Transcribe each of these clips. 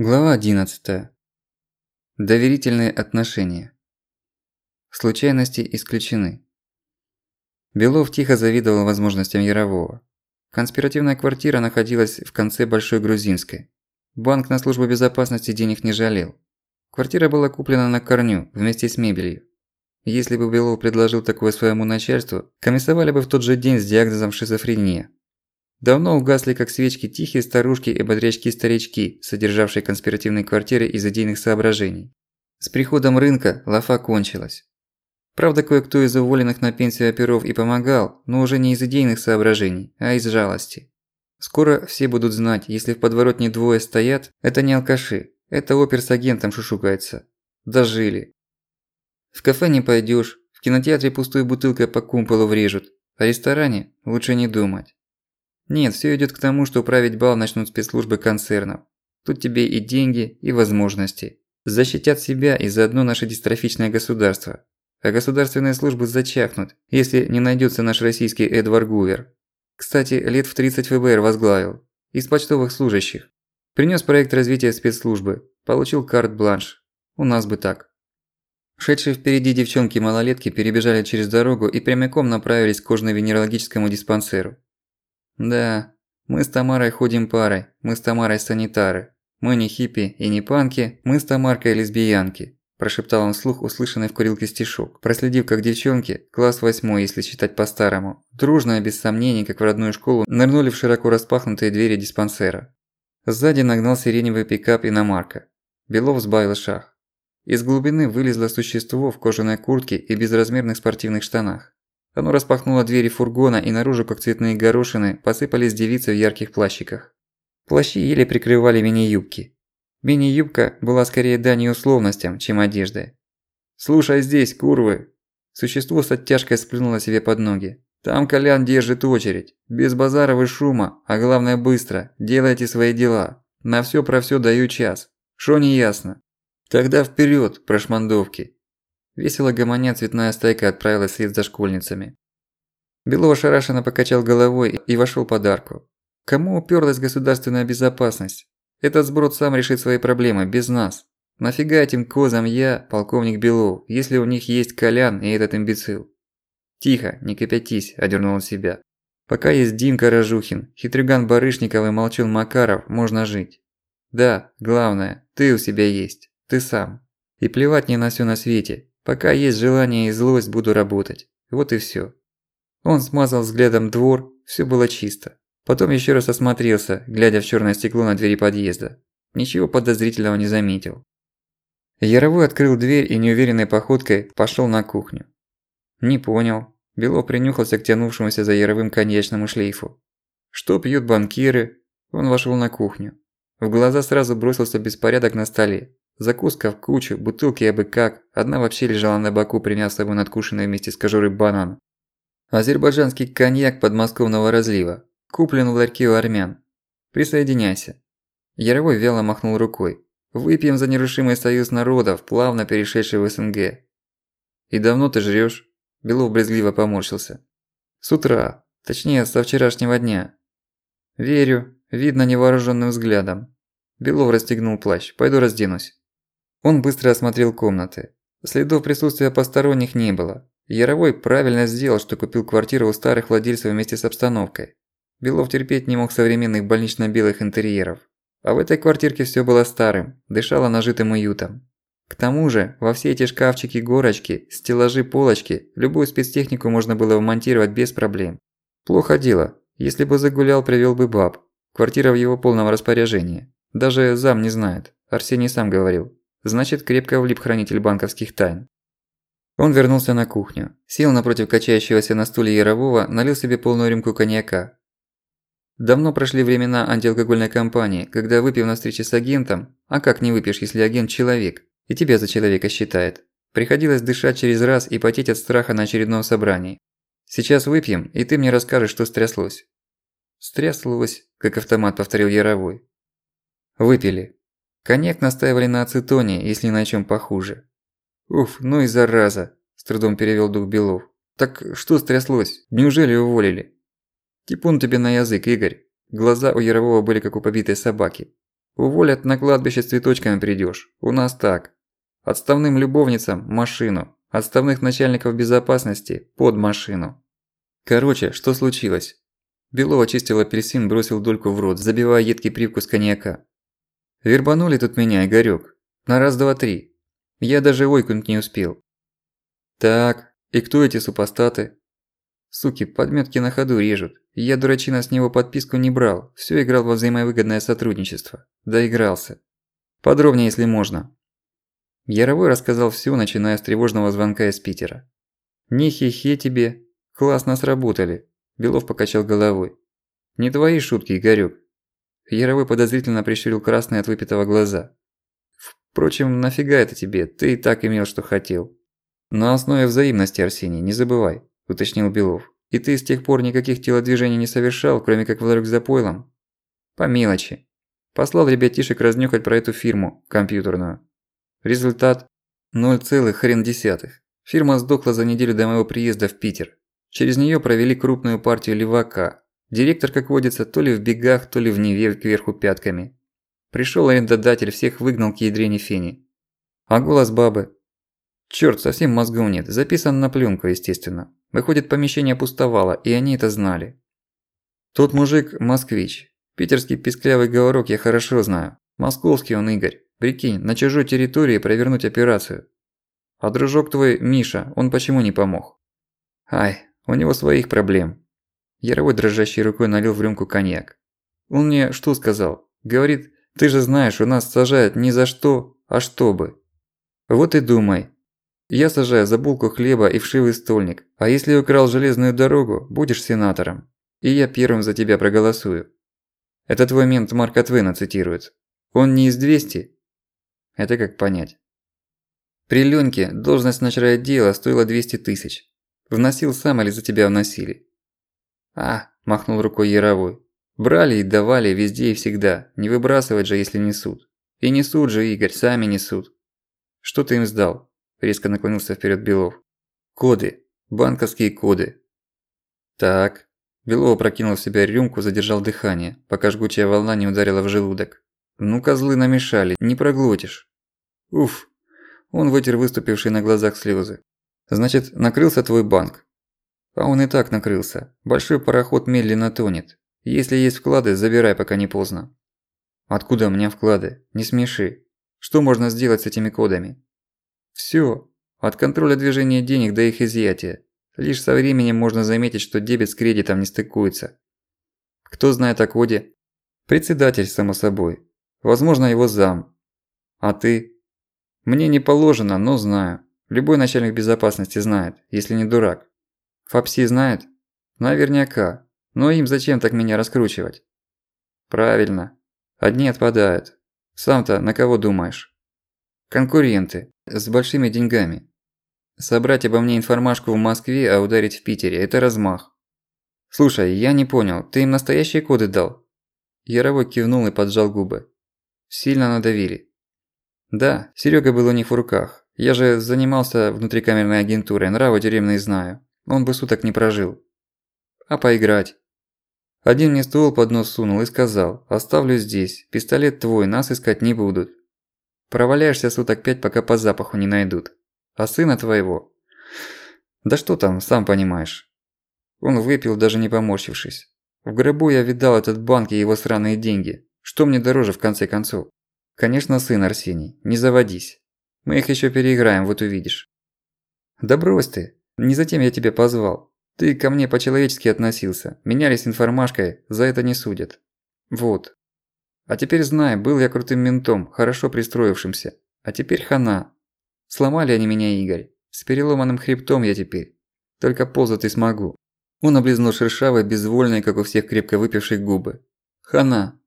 Глава 11. Доверительные отношения. Случайности исключены. Белов тихо завидовал возможностям Ярового. Конспиративная квартира находилась в конце Большой Грузинской. Банк на службу безопасности денег не жалел. Квартира была куплена на корню, вместе с мебелью. Если бы Белов предложил такое своему начальству, комиссовали бы в тот же день с диагнозом шизофрения. Давно угасли как свечки тихие старушки и бодрячки-старички, содержавшие конспиративные квартиры из идейных соображений. С приходом рынка лафа кончилась. Правда, кое-кто из уволенных на пенсию оперов и помогал, но уже не из идейных соображений, а из жалости. Скоро все будут знать, если в подворотне двое стоят, это не алкаши, это опер с агентом шушукается. Дожили. В кафе не пойдёшь, в кинотеатре пустой бутылкой по кумполу врежут, о ресторане лучше не думать. Нет, всё идёт к тому, что править бал начнут спецслужбы концернов. Тут тебе и деньги, и возможности. Защитят себя и заодно наше дистрофичное государство. А государственные службы зачахнут, если не найдётся наш российский Эдвард Гувер. Кстати, лет в 30 ФБР возглавил. Из почтовых служащих. Принёс проект развития спецслужбы. Получил карт-бланш. У нас бы так. Шедшие впереди девчонки-малолетки перебежали через дорогу и прямиком направились к кожно-венерологическому диспансеру. Да, мы с Тамарой ходим парой, мы с Тамарой санитары. Мы не хиппи и не панки, мы с Тамаркой лесбиянки. Прошептал он вслух услышанный в курилке стишок, проследив, как девчонки, класс восьмой, если считать по-старому, дружно и без сомнений, как в родную школу, нырнули в широко распахнутые двери диспансера. Сзади нагнал сиреневый пикап иномарка. Белов сбавил шаг. Из глубины вылезло существо в кожаной куртке и безразмерных спортивных штанах. Оно распахнуло двери фургона, и наружу, как цветные горошины, посыпались девицы в ярких плащиках. Плащи еле прикрывали мини-юбки. Мини-юбка была скорее данью условностям, чем одеждой. «Слушай здесь, курвы!» Существо с оттяжкой сплюнуло себе под ноги. «Там Колян держит очередь. Без базаров и шума, а главное быстро. Делайте свои дела. На всё про всё даю час. Шо не ясно?» «Тогда вперёд, прошмандовки!» Весело гомоня цветная стайка отправилась вслед за школьницами. Белов ошарашенно покачал головой и вошёл под арку. Кому уперлась государственная безопасность? Этот сброд сам решит свои проблемы, без нас. Нафига этим козам я, полковник Белов, если у них есть Колян и этот имбецил? Тихо, не кипятись, одернул он себя. Пока есть Димка Рожухин, хитрюган Барышников и молчун Макаров, можно жить. Да, главное, ты у себя есть, ты сам. И плевать мне на всё на свете, Пока есть желание и злость, буду работать. Вот и всё. Он смазал взглядом двор, всё было чисто. Потом ещё раз осмотрелся, глядя в чёрное стекло на двери подъезда. Ничего подозрительного не заметил. Яровой открыл дверь и неуверенной походкой пошёл на кухню. Не понял. Бело принюхался к тянувшемуся за Яровым коньячному шлейфу. Что пьют банкиры? Он вошёл на кухню. В глаза сразу бросился беспорядок на столе. Закуска в кучу, бутылки абы как, одна вообще лежала на боку, приняв с собой надкушенный вместе с кожурой банан. Азербайджанский коньяк подмосковного разлива, куплен в ларьке у армян. Присоединяйся. Яровой вяло махнул рукой. Выпьем за нерушимый союз народов, плавно перешедший в СНГ. И давно ты жрёшь? Белов брезгливо поморщился. С утра, точнее, со вчерашнего дня. Верю, видно невооружённым взглядом. Белов расстегнул плащ. Пойду разденусь. Он быстро осмотрел комнаты. Следов присутствия посторонних не было. Яровой правильно сделал, что купил квартиру у старых владельцев вместе с обстановкой. Белов терпеть не мог современных больнично-белых интерьеров. А в этой квартирке всё было старым, дышало нажитым уютом. К тому же, во все эти шкафчики-горочки, стеллажи, полочки, любую спецтехнику можно было вмонтировать без проблем. Плохо дело. Если бы загулял, привёл бы баб. Квартира в его полном распоряжении. Даже зам не знает. Арсений сам говорил. Значит, крепко влип хранитель банковских тайн. Он вернулся на кухню, сел напротив качающегося на стуле Ярового, налил себе полную рюмку коньяка. Давно прошли времена антиалкогольной кампании, когда выпив на встрече с агентом, а как не выпьешь, если агент человек, и тебя за человека считает, приходилось дышать через раз и потеть от страха на очередном собрании. Сейчас выпьем, и ты мне расскажешь, что стряслось. Стряслось, как автомат повторил Яровой. Выпили. Коньяк настаивали на ацетоне, если на чем похуже. «Уф, ну и зараза!» – с трудом перевел дух Белов. «Так что стряслось? Неужели уволили?» «Типун тебе на язык, Игорь!» Глаза у Ярового были как у побитой собаки. Уволят, на кладбище с цветочками придёшь. У нас так. Отставным любовницам – машину. Отставных начальников безопасности – под машину. Короче, что случилось? Белов очистил апельсин, бросил дольку в рот, забивая едкий привкус коньяка. Вербанули тут меня, Игорёк. На раз, два, три. Я даже ойкнуть не успел. Так, и кто эти супостаты? Суки, подметки на ходу режут. Я, дурачина, с него подписку не брал. Всё играл во взаимовыгодное сотрудничество. Доигрался. Подробнее, если можно. Яровой рассказал всё, начиная с тревожного звонка из Питера. «Не хе-хе тебе. Классно сработали». Белов покачал головой. «Не твои шутки, Игорёк». Яровой подозрительно прищурил красные от выпитого глаза. «Впрочем, нафига это тебе? Ты и так имел, что хотел». «На основе взаимности, Арсений, не забывай», – уточнил Белов. «И ты с тех пор никаких телодвижений не совершал, кроме как вдруг за пойлом?» «По мелочи. Послал ребятишек разнюхать про эту фирму, компьютерную. Результат – ноль целых хрен десятых. Фирма сдохла за неделю до моего приезда в Питер. Через неё провели крупную партию левака. Директор, как водится, то ли в бегах, то ли в Неве кверху пятками. Пришёл арендодатель, всех выгнал к ядрене фени. А голос бабы Чёрт, совсем мозгов нет. Записан на плёнку, естественно. Выходит, помещение пустовало, и они это знали. Тот мужик – москвич. Питерский писклявый говорок я хорошо знаю. Московский он Игорь. Прикинь, на чужой территории провернуть операцию. А дружок твой, Миша, он почему не помог? Ай, у него своих проблем. Яровой дрожащей рукой налил в рюмку коньяк. Он мне что сказал? Говорит, ты же знаешь, у нас сажают не за что, а чтобы. Вот и думай, я сажаю за булку хлеба и вшивый стольник, а если украл железную дорогу, будешь сенатором. И я первым за тебя проголосую. Это твой мент Марка Твена цитирует. Он не из 200? Это как понять? При Лёньке должность начальника стоила 200 тысяч. Вносил сам или за тебя вносили? А, махнул рукой Яровой. Брали и давали везде и всегда, не выбрасывать же, если несут. И несут же, Игорь, сами несут. Что ты им сдал? Резко наклонился вперед Белов. Коды. Банковские коды. Так. Белов прокинул в себя рюмку, задержал дыхание, пока жгучая волна не ударила в желудок. Ну, козлы намешали, не проглотишь. Уф. Он вытер выступившие на глазах слезы. Значит, накрылся твой банк. А он и так накрылся. Большой пароход медленно тонет. Если есть вклады, забирай, пока не поздно. Откуда у меня вклады? Не смеши. Что можно сделать с этими кодами? Всё. От контроля движения денег до их изъятия. Лишь со временем можно заметить, что дебет с кредитом не стыкуется. Кто знает о коде? Председатель, само собой. Возможно, его зам. А ты? Мне не положено, но знаю. Любой начальник безопасности знает, если не дурак. Фапси знает? Наверняка. Но им зачем так меня раскручивать? Правильно. Одни отпадают. Сам-то на кого думаешь? Конкуренты. С большими деньгами. Собрать обо мне информашку в Москве, а ударить в Питере – это размах. Слушай, я не понял, ты им настоящие коды дал? Яровой кивнул и поджал губы. Сильно надавили. Да, Серега был у них в руках. Я же занимался внутрикамерной агентурой, нравы тюремные знаю. Он бы суток не прожил. А поиграть? Один мне ствол под нос сунул и сказал, оставлю здесь, пистолет твой, нас искать не будут. Проваляешься суток пять, пока по запаху не найдут. А сына твоего? Да что там, сам понимаешь. Он выпил, даже не поморщившись. В гробу я видал этот банк и его сраные деньги. Что мне дороже в конце концов? Конечно, сын Арсений, не заводись. Мы их еще переиграем, вот увидишь. Да брось ты, не затем я тебя позвал. Ты ко мне по-человечески относился, менялись информашкой, за это не судят. Вот, а теперь знай, был я крутым ментом, хорошо пристроившимся. А теперь хана. Сломали они меня, Игорь. С переломанным хребтом я теперь. Только ползать и смогу. Он облизнул шершавые, безвольные, как у всех крепко выпивших губы. Хана.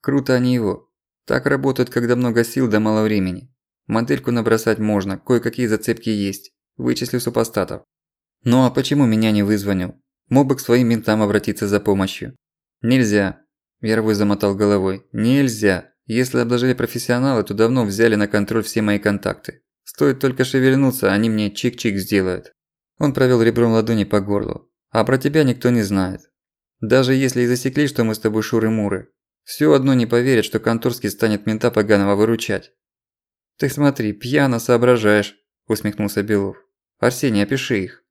Круто они его. Так работают, когда много сил да мало времени. Модельку набросать можно, кое-какие зацепки есть. Вычислю супостатов. Ну а почему меня не вызвонил? Мог бы к своим ментам обратиться за помощью. Нельзя. Вервой замотал головой. «Нельзя. Если обложили профессионалы, то давно взяли на контроль все мои контакты. Стоит только шевельнуться, они мне чик-чик сделают». Он провел ребром ладони по горлу. «А про тебя никто не знает. Даже если и засекли, что мы с тобой шуры-муры. Всё одно не поверят, что Конторский станет мента поганого выручать. «Ты смотри, пьяно соображаешь», – усмехнулся Белов. «Арсений, опиши их».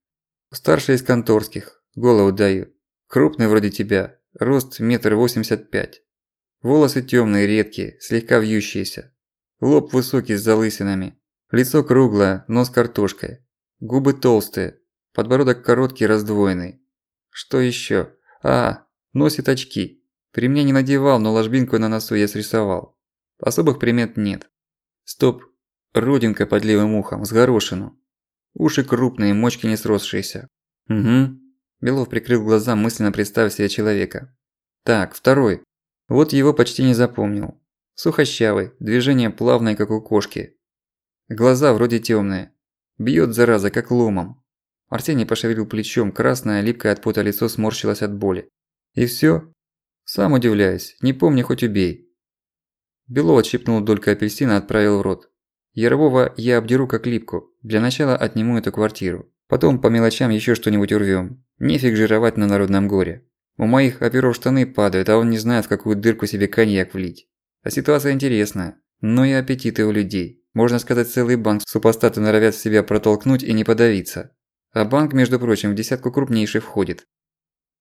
«Старший из Конторских, голову даю. Крупный вроде тебя, рост метр восемьдесят пять. Волосы тёмные, редкие, слегка вьющиеся. Лоб высокий с залысинами. Лицо круглое, нос картошкой. Губы толстые, подбородок короткий, раздвоенный. Что ещё? А, носит очки. При мне не надевал, но ложбинку на носу я срисовал. Особых примет нет. Стоп. Родинка под левым ухом, с горошину. Уши крупные, мочки не сросшиеся. Угу. Белов прикрыл глаза, мысленно представив себе человека. Так, второй. Вот его почти не запомнил. Сухощавый, движение плавное, как у кошки. Глаза вроде тёмные. Бьёт зараза, как ломом. Арсений пошевелил плечом, красное, липкое от пота лицо сморщилось от боли. И всё? Сам удивляюсь, не помню, хоть убей. Белов отщипнул дольку апельсина и отправил в рот. Ярового я обдеру как липку. Для начала отниму эту квартиру. Потом по мелочам ещё что-нибудь урвём. Нефиг жировать на народном горе. У моих оперов штаны падают, а он не знает, в какую дырку себе коньяк влить. А ситуация интересная. Но и аппетиты у людей. Можно сказать, целый банк супостаты норовят в себя протолкнуть и не подавиться. А банк, между прочим, в десятку крупнейший входит.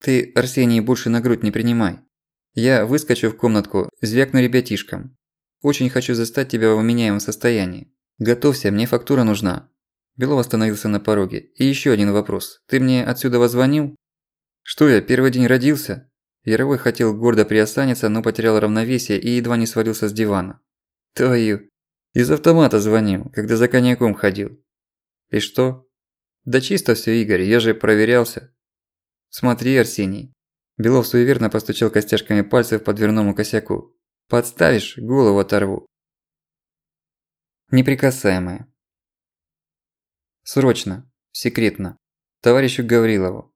Ты, Арсений, больше на грудь не принимай. Я выскочу в комнатку, звякну ребятишкам. Очень хочу застать тебя в вменяемом состоянии. Готовься, мне фактура нужна». Белов остановился на пороге. «И ещё один вопрос. Ты мне отсюда возвонил?» «Что я, первый день родился?» Яровой хотел гордо приосаниться, но потерял равновесие и едва не свалился с дивана. «Твою! Из автомата звонил, когда за коньяком ходил». «И что?» «Да чисто всё, Игорь, я же проверялся». «Смотри, Арсений». Белов суеверно постучал костяшками пальцев по дверному косяку. Подставишь – голову оторву. Неприкасаемые. Срочно. Секретно. Товарищу Гаврилову.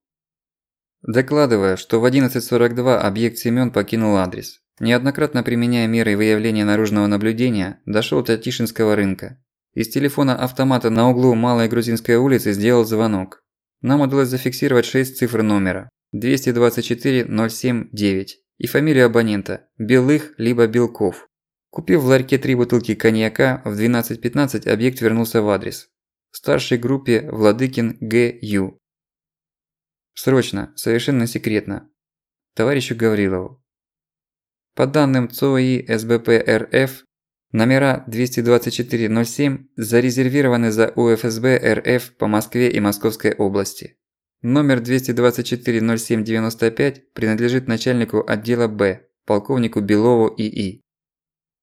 Докладывая, что в 11.42 объект Семён покинул адрес. Неоднократно применяя меры выявления наружного наблюдения, дошёл до Тишинского рынка. Из телефона автомата на углу Малой Грузинской улицы сделал звонок. Нам удалось зафиксировать 6 цифр номера. 224 079 и фамилию абонента – Белых либо Белков. Купив в ларьке три бутылки коньяка, в 12.15 объект вернулся в адрес. В старшей группе Владыкин Г.Ю. Срочно, совершенно секретно. Товарищу Гаврилову. По данным ЦОИ СБП РФ, номера 22407 зарезервированы за УФСБ РФ по Москве и Московской области. Номер 2240795 принадлежит начальнику отдела Б, полковнику Белову ИИ.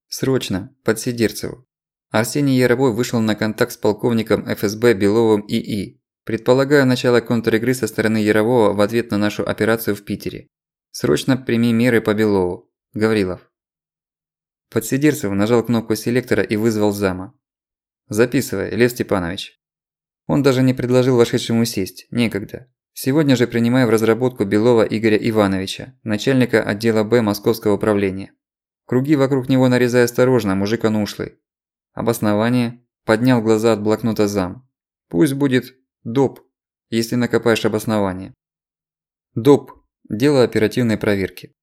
Срочно, под Сидерцеву. Арсений Яровой вышел на контакт с полковником ФСБ Беловым ИИ. Предполагаю начало контр-игры со стороны Ярового в ответ на нашу операцию в Питере. Срочно прими меры по Белову. Гаврилов. Подсидерцев нажал кнопку селектора и вызвал зама. «Записывай, Лев Степанович». Он даже не предложил вошедшему сесть, некогда. Сегодня же принимаю в разработку Белова Игоря Ивановича, начальника отдела Б Московского управления. Круги вокруг него нарезай осторожно, мужик он ушлый. Обоснование. Поднял глаза от блокнота зам. Пусть будет доп, если накопаешь обоснование. Доп. Дело оперативной проверки.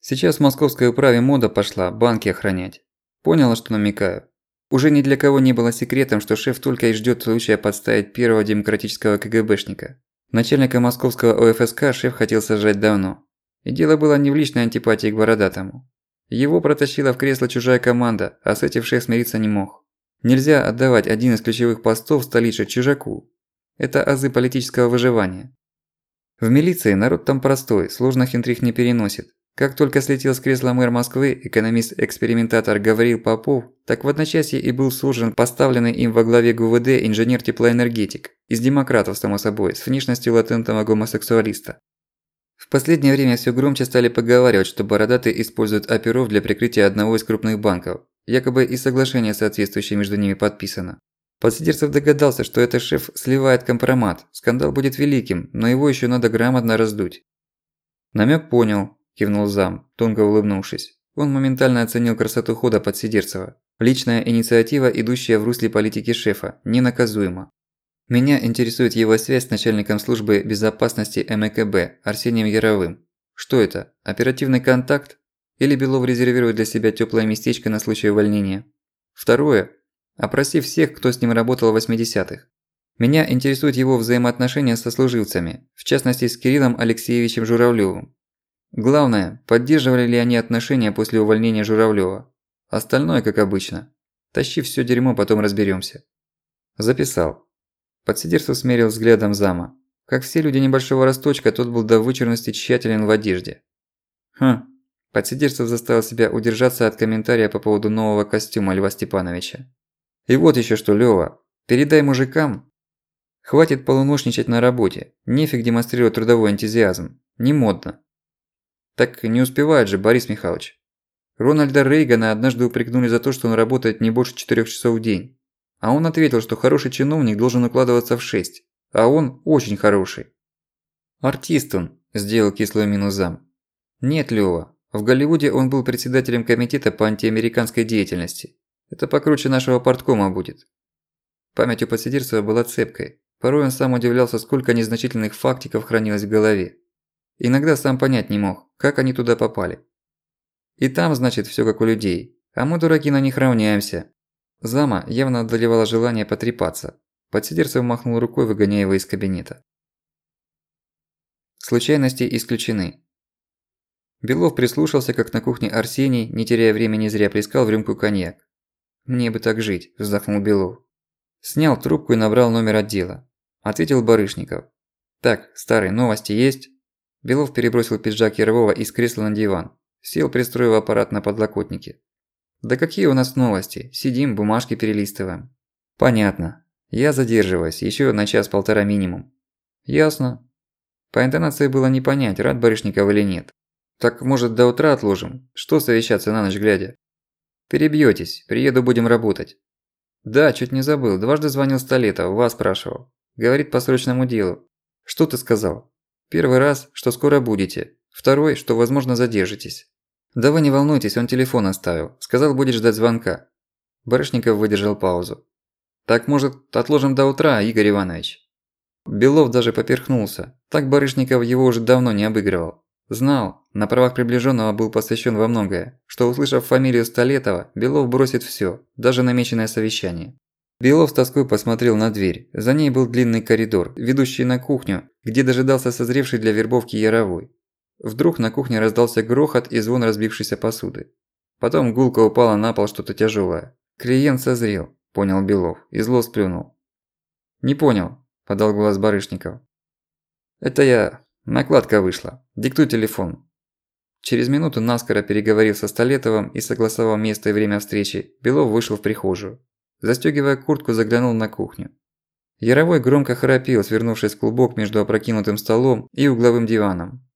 Сейчас в московской управе мода пошла банки охранять. Поняла, что намекаю. Уже ни для кого не было секретом, что шеф только и ждёт случая подставить первого демократического КГБшника. Начальника московского ОФСК шеф хотел сажать давно. И дело было не в личной антипатии к Бородатому. Его протащила в кресло чужая команда, а с этим шеф смириться не мог. Нельзя отдавать один из ключевых постов столице чужаку. Это азы политического выживания. В милиции народ там простой, сложных интриг не переносит. Как только слетел с кресла мэр Москвы, экономист-экспериментатор Гавриил Попов, так в одночасье и был служен поставленный им во главе ГУВД инженер-теплоэнергетик, из демократов, само собой, с внешностью латентного гомосексуалиста. В последнее время все громче стали поговаривать, что бородатый использует оперов для прикрытия одного из крупных банков. Якобы и соглашение соответствующее между ними подписано. Подсидерцев догадался, что этот шеф сливает компромат. Скандал будет великим, но его еще надо грамотно раздуть. Намек понял, кивнул зам, тонко улыбнувшись. Он моментально оценил красоту хода Подсидерцева. Личная инициатива, идущая в русле политики шефа, ненаказуема. Меня интересует его связь с начальником службы безопасности МКБ Арсением Яровым. Что это? Оперативный контакт? Или Белов резервирует для себя тёплое местечко на случай увольнения. Второе. Опроси всех, кто с ним работал в 80-х. Меня интересуют его взаимоотношения со служивцами, в частности с Кириллом Алексеевичем Журавлёвым. Главное, поддерживали ли они отношения после увольнения Журавлёва. Остальное, как обычно. Тащи всё дерьмо, потом разберёмся. Записал. Подсидерцев смерил взглядом зама. Как все люди небольшого росточка, тот был до вычурности тщателен в одежде. Хм. Подсидерцев заставил себя удержаться от комментария по поводу нового костюма Льва Степановича. И вот ещё что, Лёва, передай мужикам. Хватит полуношничать на работе, нефиг демонстрировать трудовой энтузиазм. Не модно. Так не успевает же, Борис Михайлович. Рональда Рейгана однажды упрекнули за то, что он работает не больше 4 часов в день. А он ответил, что хороший чиновник должен укладываться в 6. А он очень хороший. Артист он, сделал кислую мину зам. Нет, Лёва, в Голливуде он был председателем комитета по антиамериканской деятельности. Это покруче нашего порткома будет. Память у подсидирцева была цепкой. Порой он сам удивлялся, сколько незначительных фактиков хранилось в голове. Иногда сам понять не мог, как они туда попали. И там, значит, всё как у людей. А мы, дураки, на них равняемся. Зама явно одолевало желание потрепаться. Подсидерцев махнул рукой, выгоняя его из кабинета. Случайности исключены. Белов прислушался, как на кухне Арсений, не теряя времени зря, плескал в рюмку коньяк. «Мне бы так жить», – вздохнул Белов. Снял трубку и набрал номер отдела. Ответил Барышников. «Так, старый, новости есть?» Белов перебросил пиджак Ярового из кресла на диван. Сел, пристроив аппарат на подлокотнике. «Да какие у нас новости? Сидим, бумажки перелистываем». «Понятно. Я задерживаюсь, ещё на час-полтора минимум». «Ясно». По интонации было не понять, рад Барышников или нет. «Так, может, до утра отложим? Что совещаться на ночь глядя?» «Перебьётесь, приеду будем работать». «Да, чуть не забыл, дважды звонил Столетов, вас спрашивал. Говорит по срочному делу. Что ты сказал?» «Первый раз, что скоро будете. Второй, что, возможно, задержитесь». «Да вы не волнуйтесь, он телефон оставил. Сказал, будет ждать звонка». Барышников выдержал паузу. «Так, может, отложим до утра, Игорь Иванович?» Белов даже поперхнулся. Так Барышников его уже давно не обыгрывал. Знал, на правах приближенного был посвящен во многое, что услышав фамилию Столетова, Белов бросит все, даже намеченное совещание. Белов с тоской посмотрел на дверь. За ней был длинный коридор, ведущий на кухню, где дожидался созревший для вербовки Яровой. Вдруг на кухне раздался грохот и звон разбившейся посуды. Потом гулко упала на пол что-то тяжелое. Клиент созрел, понял Белов, и зло сплюнул. «Не понял», – подал голос Барышников. «Это я. Накладка вышла. Диктуй телефон». Через минуту наскоро переговорив со Столетовым и согласовал место и время встречи, Белов вышел в прихожую. Застёгивая куртку, заглянул на кухню. Яровой громко храпел, свернувшись клубок между опрокинутым столом и угловым диваном.